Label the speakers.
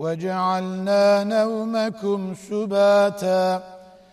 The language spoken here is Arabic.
Speaker 1: وجعلنا نومكم سباتا